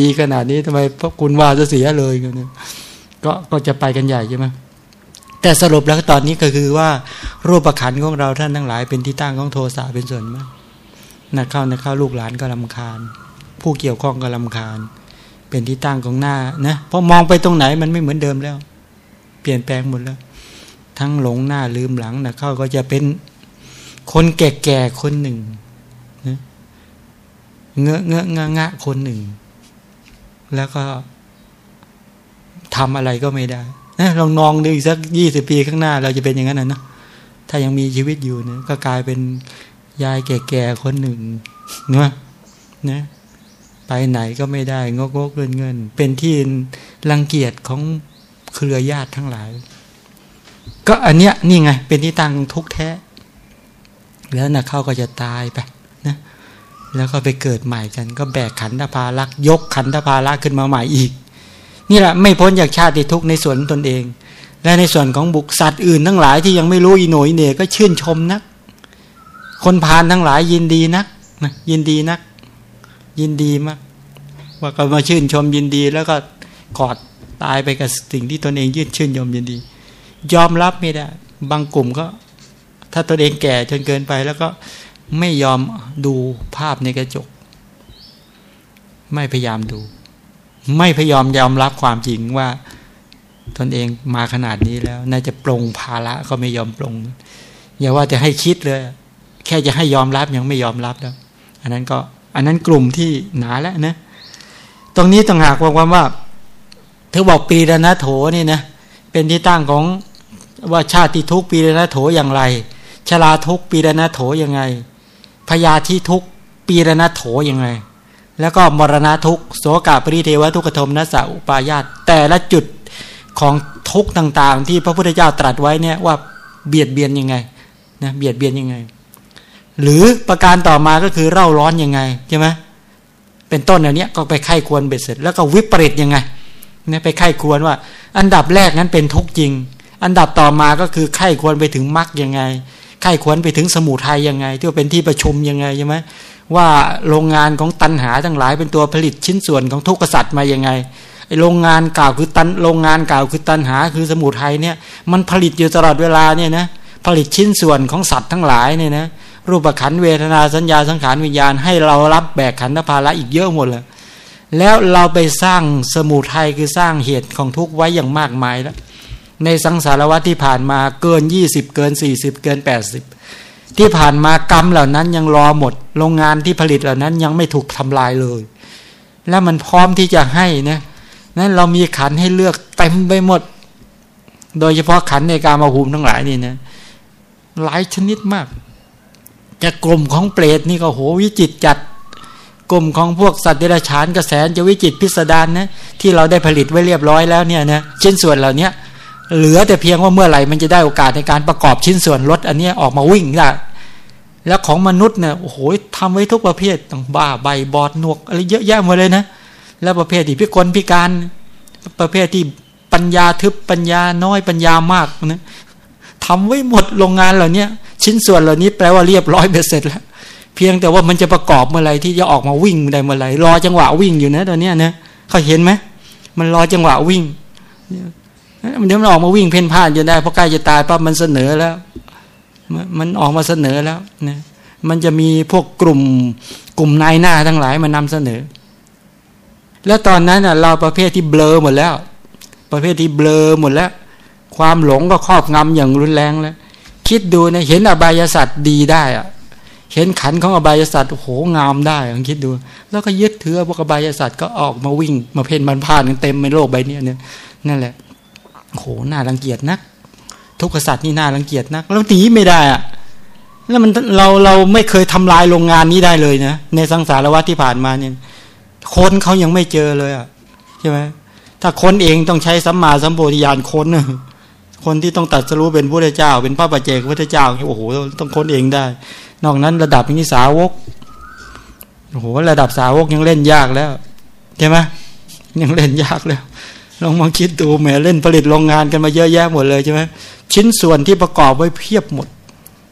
ดีๆขนาดนี้ทำไมพระคุณว่าจะเสียเลยกันเนี่ยก็ก็จะไปกันใหญ่ใช่ไหมแต่สรุปแล้วตอนนี้ก็คือว่า รูปขันของเราท่านทั้งหลาย เป็นที่ตั้งของโทสะเป็นส่วนมากนะเข้านะเข้าลูกหลานก็ลำคาญ ผู้เกี่ยวข้องก็ลำคาญ เป็นที่ตั้งของหน้านะเพราะมองไปตรงไหนมันไม่เหมือนเดิมแล้ว เปลี่ยนแปลงหมดแล้ว ทั้งหลงหน้าลืมหลังนะเข้าก็จะเป็นคนแก่ๆคนหนึ่งนะเงอะเงอะงะงะคนหนึ่ง แล้วก็ทำอะไรก็ไม่ได้นะลองนองดูอีกสักยี่สิบปีข้างหน้า เราจะเป็นอย่างนั้นนะนะถ้ายังมีชีวิตอยู่เนี่ยก็กลายเป็นยายแก่ๆคนหนึ่งเนาะนะไปไหนก็ไม่ได้ งกงกเงินเงิน เป็นที่รังเกียจของเครือญาติทั้งหลาย ก็อันเนี้ยนี่ไง เป็นที่ตั้งทุกแท้ แล้วนะเขาก็จะตายไปนะ แล้วก็ไปเกิดใหม่กัน ก็แบกขันธภารักยกขันธภารักขึ้นมาใหม่อีก นี่แหละไม่พ้นจากชาติทุกข์ในส่วนตนเอง และในส่วนของบุคสัตว์อื่นทั้งหลายที่ยังไม่รู้อีโหนยเน่ก็ชื่นชมนัก คนพานทั้งหลายยินดีนักนะยินดีนัก ยินดีมาก ว่าก็มาชื่นชมยินดี แล้วก็กอดตายไปกับสิ่งที่ตนเองยืดชื่นยมยินดี ยอมรับไม่ได้บางกลุ่มก็ ถ้าตนเองแก่จนเกินไปแล้วก็ ไม่ยอมดูภาพในกระจก ไม่พยายามดู ไม่พยายามยอมรับความจริงว่า ตนเองมาขนาดนี้แล้ว น่าจะปรงภาระก็ไม่ยอมปรงอย่าว่าจะให้คิดเลย แค่จะให้ยอมรับยังไม่ยอมรับแล้ว อันนั้นก็อันนั้นกลุ่มที่หนาแล้วนะ ตรงนี้ต้องหากว่าว่าเธอบอกปีรณโถนี่นะเป็นที่ตั้งของว่าชาติทุกปีรณโถอย่างไรชราทุกปีรณโถยังไง พยาธิทุกปีรณโถยังไง แล้วก็มรณะทุกโสกาปริเทวทุกขโทมนัสสะอุปายาตแต่ละจุดของทุกต่างๆ ที่พระพุทธเจ้าตรัสไว้เนี่ยว่าเบียดเบียนยังไงนะเบียดเบียนยังไง หรือประการต่อมาก็คือเร่าร้อนยังไงใช่ไหมเป็นต้นอันนี้ก็ไปไข้ควรเบ็ดเสร็จ แล้วก็วิปริตยังไงเนี่ยไปไข้ควรว่า อันดับแรกนั้นเป็นทุกจริง อันดับต่อมาก็คือไข้ควรไปถึงมรรคยังไง ไข้ควรไปถึงสมุทัยยังไง ที่ว่าเป็นที่ประชุมยังไงใช่ไหมว่าโรงงานของตันหาทั้งหลายเป็นตัวผลิตชิ้นส่วนของทุกขสัตว์มายังไงไอโรงงานกล่าวคือตันโรงงานกล่าวคือตันหาคือสมุทัยเนี่ยมันผลิตอยู่ตลอดเวลาเนี่ยนะผลิตชิ้นส่วนของสัตว์ทั้งหลายเนี่ยนะรูปขันเวทนาสัญญาสังขารวิญญาณให้เรารับแบกขันธภาระอีกเยอะหมดเลยแล้วเราไปสร้างสมุทัยคือสร้างเหตุของทุกข์ไว้อย่างมากมายแล้ว ในสังสารวัตที่ผ่านมาเกินยี่สิบเกินสี่สิบเกินแปดสิบที่ผ่านมากรรมเหล่านั้นยังรอหมด โรงงานที่ผลิตเหล่านั้นยังไม่ถูกทำลายเลย แล้วมันพร้อมที่จะให้นะนั้นเรามีขันให้เลือกเต็มไปหมด โดยเฉพาะขันในการมาภูมิทั้งหลายนี่นะหลายชนิดมาก จะกลุ่มของเปรตนี่ก็โหวิจิตจัด กลุ่มของพวกสัตว์เดรัจฉานกระแสจะวิจิตพิสดารนะที่เราได้ผลิตไว้เรียบร้อยแล้วเนี่ยนะชิ้นส่วนเหล่านี้ เหลือแต่เพียงว่าเมื่อไหร่มันจะได้โอกาสในการประกอบชิ้นส่วนรถ อันนี้ออกมาวิ่งได้แล้วของมนุษย์เนี่ยโอ้โหทำไว้ทุกประเภทต้องบ้าใบบอดหนวกอะไรเยอะแยะหมดเลยนะ แล้วประเภทที่พิกลพิการประเภทที่ปัญญาทึบปัญญาน้อยปัญญามากนะทำไว้หมดโรงงานเหล่านี้ชิ้นส่วนเหล่านี้แปลว่าเรียบร้อยเบ็ดเสร็จแล้ว เพียงแต่ว่ามันจะประกอบเมื่อไรที่จะออกมาวิ่งได้เมื่อไรรอจังหวะวิ่งอยู่นะตอนนี้นะเขาเห็นไหมมันรอจังหวะวิ่ง มันเดี๋ยวมันออกมาวิ่งเพ่นพ่านจนได้เพราะใกล้จะตายปั๊บมันเสนอแล้ว มันออกมาเสนอแล้วนะมันจะมีพวกกลุ่มกลุ่มนายหน้าทั้งหลายมานำเสนอ แล้วตอนนั้นเราประเภทที่เบลอหมดแล้ว ประเภทที่เบลอหมดแล้ว ความหลงก็ครอบงำอย่างรุนแรงแล้ว คิดดูนะเห็นอบายสัตว์ดีได้อะเห็นขันของอบายสัตว์โหงามได้ลองคิดดู แล้วก็ยึดถือพวกอบายสัตว์ก็ออกมาวิ่งมาเพ่นบันพานกันเต็มในโลกใบนี้เนี่ยนั่นแหละ โหน่ารังเกียจนัก ทุกขสัตว์นี่น่ารังเกียจนัก แล้วหนีไม่ได้อะแล้วมันเราเราไม่เคยทำลายโรงงานนี้ได้เลยนะในสังสารวัฏที่ผ่านมาเนี่ยคนเขายังไม่เจอเลยอะใช่ไหมถ้าคนเองต้องใช้สัมมาสัมโพธิญาณคนนะคนที่ต้องตัดสรู้เป็นพระเจ้า เป็นพระปัจเจกพระเจ้าโอ้โหต้องคนเองได้ นอกนั้นระดับนี้สาวกโอ้โหระดับสาวกยังเล่นยากแล้วใช่ไหมยังเล่นยากแล้ว ลองมาคิดดูแหมเล่นผลิตโรงงานกันมาเยอะแยะหมดเลยใช่ไหมชิ้นส่วนที่ประกอบไว้เพียบหมด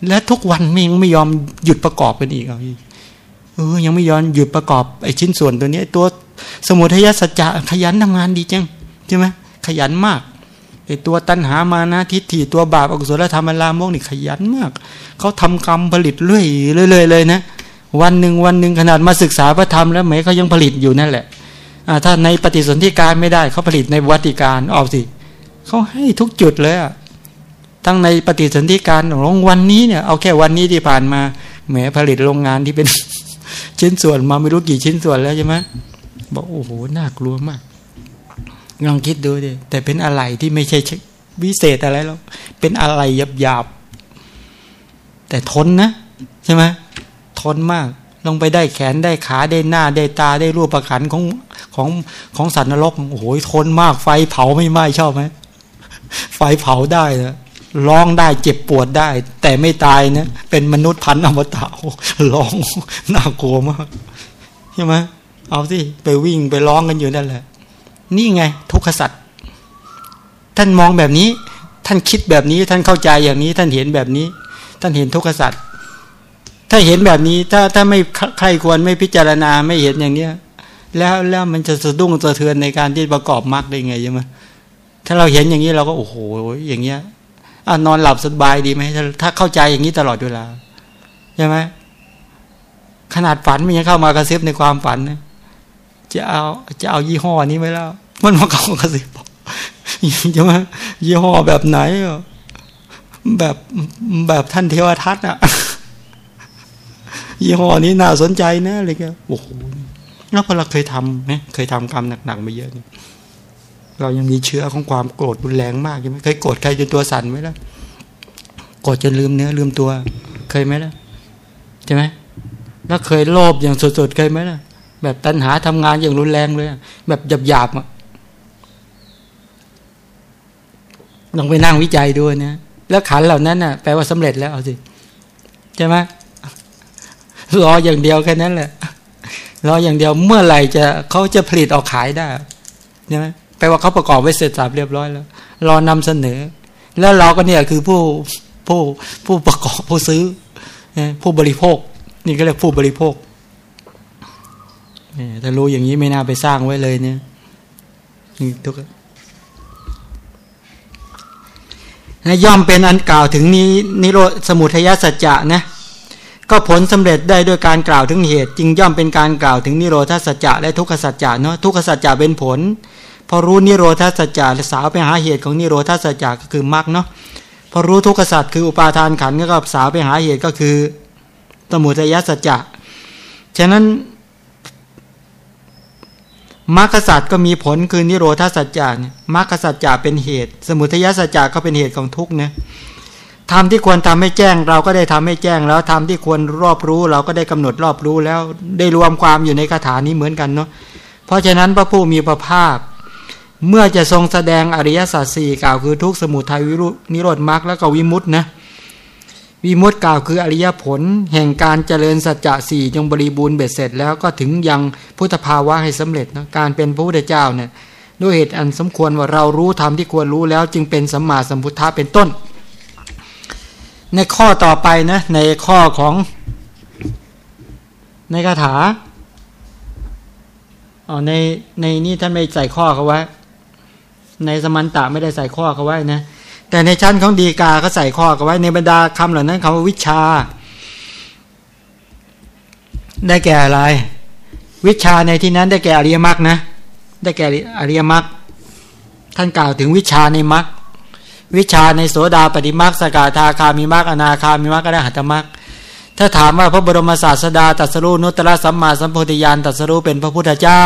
และทุกวันไม่ยังไม่ยอมหยุดประกอบกันอีกเอาอีกเออยังไม่ยอมหยุดประกอบไอ้ชิ้นส่วนตัวนี้ตัวสมุทัยสัจจะขยันทำงานดีจังใช่ไหมขยันมากไอตัวตัณหามานะทิฏฐิตัวบาปอกุศลธรรมลามกนี่ขยันมากเขาทำกรรมผลิตเรื่อยเรื่อยเลยนะวันหนึ่งวันหนึ่งขนาดมาศึกษาพระธรรมแล้วไหมเขายังผลิตอยู่นั่นแหละ ถ้าในปฏิสนธิการไม่ได้เขาผลิตในวัติการออกสิเขาให้ทุกจุดเลยอะทั้งในปฏิสนธิการของวันนี้เนี่ยเอาแค่วันนี้ที่ผ่านมาแหมผลิตโรงงานที่เป็นชิ้นส่วนมาไม่รู้กี่ชิ้นส่วนแล้วใช่ไหมบอกโอ้โหน่ากลัวมากลองคิดดูดิแต่เป็นอะไรที่ไม่ใช่วิเศษอะไรแล้วเป็นอะไรหยาบหยาบแต่ทนนะใช่ไหมทนมากลงไปได้แขนได้ขาได้หน้าได้ตาได้รูปประคันของ ของของสัตว์นรกโอ้โหทนมากไฟเผาไม่ไหม้ชอบไหมไฟเผาได้นะร้องได้เจ็บปวดได้ แต่ไม่ตายนะเป็นมนุษย์พันธุ์อมตะร้องน่ากลัวมากใช่ไหมเอาสิไปวิ่งไปร้องกันอยู่นั่นแหละ นี่ไง ทุกขสัตว์ท่านมองแบบนี้ ท่านคิดแบบนี้ ท่านเข้าใจอย่างนี้ ท่านเห็นแบบนี้ ท่านเห็นทุกขสัตว์ถ้าเห็นแบบนี้ ถ้าถ้าไม่ใครควรไม่พิจารณาไม่เห็นอย่างเนี้ย แล้วแล้วมันจะสะดุ้งสะเทือนในการที่ประกอบมรรคได้ไงใช่ไหมถ้าเราเห็นอย่างนี้เราก็โอ้โหอย่างเงี้ยอนอนหลับสบายดีไหมถ้าเข้าใจอย่างนี้ตลอดเวลาใช่ไหมขนาดฝันมันยังเข้ามากระซิบในความฝันนะจะเอาจะเอายี่ห้อนี้ไหมล่ะมันมาเข้ากระซิบใช่ไหมยี่ห้อแบบไหนแบบแบบท่านเทวทัตอะยี่ห้อนี้น่าสนใจนะอะไรเงี้ยโอ้โห แล้วพอเราเคยทำไหมเคยทำกรรมหนักๆมาเยอะนี่เรายังมีเชื้อของความโกรธรุนแรงมากใช่ไหมเคยโกรธใครจนตัวสั่นไหมล่ะโกรธจนลืมเนื้อลืมตัว เคยไหมล่ะใช่ไหมแล้วเคยโลภอย่างสุดๆเคยไหมล่ะ แบบตัณหาทำงานอย่างรุนแรงเลย แบบหยาบๆอะลองไปนั่งวิจัยดูนะแล้วขันเหล่านั้นน่ะแปลว่าสำเร็จแล้วเอาสิใช่ไหมรออย่างเดียวแค่นั้นแหละ รออย่างเดียวเมื่อไหร่จะเขาจะผลิตออกขายได้ใช่ไหมแปลว่าเขาประกอบไว้เสร็จสับเรียบร้อยแล้ว รอนำเสนอ แล้วเราก็เนี่ยคือผู้ผู้ผู้ประกอบผู้ซื้อ ผู้บริโภค นี่ก็เรียกผู้บริโภคเนี่ยถ้ารู้อย่างนี้ไม่น่าไปสร้างไว้เลยเนี่ยทุกนะย่อมเป็นอันกล่าวถึงนี้นิโรสมุทัยสัจจะนะ ก็ผลสำเร็จได้ด้วยการกล่าวถึงเหตุ จึงย่อมเป็นการกล่าวถึงนิโรธาสัจจะและทุกขสัจจะเนาะทุกขสัจจะเป็นผล พอรู้นิโรธาสัจจะสาวไปหาเหตุของนิโรธาสัจจะก็คือมรรคเนาะพอรู้ทุกขสัจคืออุปาทานขันก็สาวไปหาเหตุก็คือสมุทัยสัจจะฉะนั้นมรรคสัจก็มีผลคือนิโรธาสัจจะมรรคสัจจะเป็นเหตุ สมุทัยสัจจะก็เป็นเหตุของทุกเนี่ ทำที่ควรทำให้แจ้งเราก็ได้ทำให้แจ้งแล้วทำที่ควรรอบรู้ เราก็ได้กำหนดรอบรู้แล้วได้รวมความอยู่ในคาถานี้เหมือนกันเนาะเพราะฉะนั้นพระผู้มีพระภาค เมื่อจะทรงแสดงอริยสัจสี่กล่าวคือทุกสมุทัยวิรุนิโรธมรรคแล้วก็วิมุตนะวิมุตกล่าวคืออริยผล แห่งการเจริญสัจจะสี่จงบริบูรณ์เบ็ดเสร็จแล้วก็ถึงยังพุทธภาวะให้สำเร็จนะการเป็นพระพุทธเจ้าเนี่ยด้วยเหตุอันสมควรว่าเรารู้ธรรมที่ควรรู้แล้วจึงเป็นสัมมาสัมพุทธะเป็นต้น ในข้อต่อไปนะ ในข้อของในคาถาอ๋อในในนี้ท่านไม่ใส่ข้อเขาไว้ ในสมันตะไม่ได้ใส่ข้อเขาไว้นะ แต่ในชั้นของดีกาก็ใส่ข้อเขาไว้ ในบรรดาคำเหล่านั้นคำว่าวิชา ได้แก่อะไร วิชาในที่นั้นได้แก่อริยมรรคนะ ได้แก่อริยมรรคท่านกล่าวถึงวิชาในมรรค วิชาในโสดาปฏิมรรคสกาทาคามีมรรคอนาคามีมรรคอรหัตมรรคถ้าถามว่าพระบรมศาสดาตัสรู้นุตตะสัมมาสัมโพธิญาณตัสรู้เป็นพระพุทธเจ้า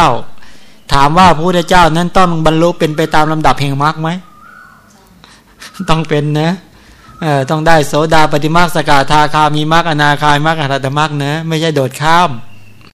ถามว่าพระพุทธเจ้านั้นต้องบรรลุเป็นไปตามลำดับแห่งมรรคไหมต้องเป็นนะเออต้องได้โสดาปฏิมาสกาทาคามีมรรคอนาคายมรรคอัตตมรรคนะไม่ใช่โดดข้าม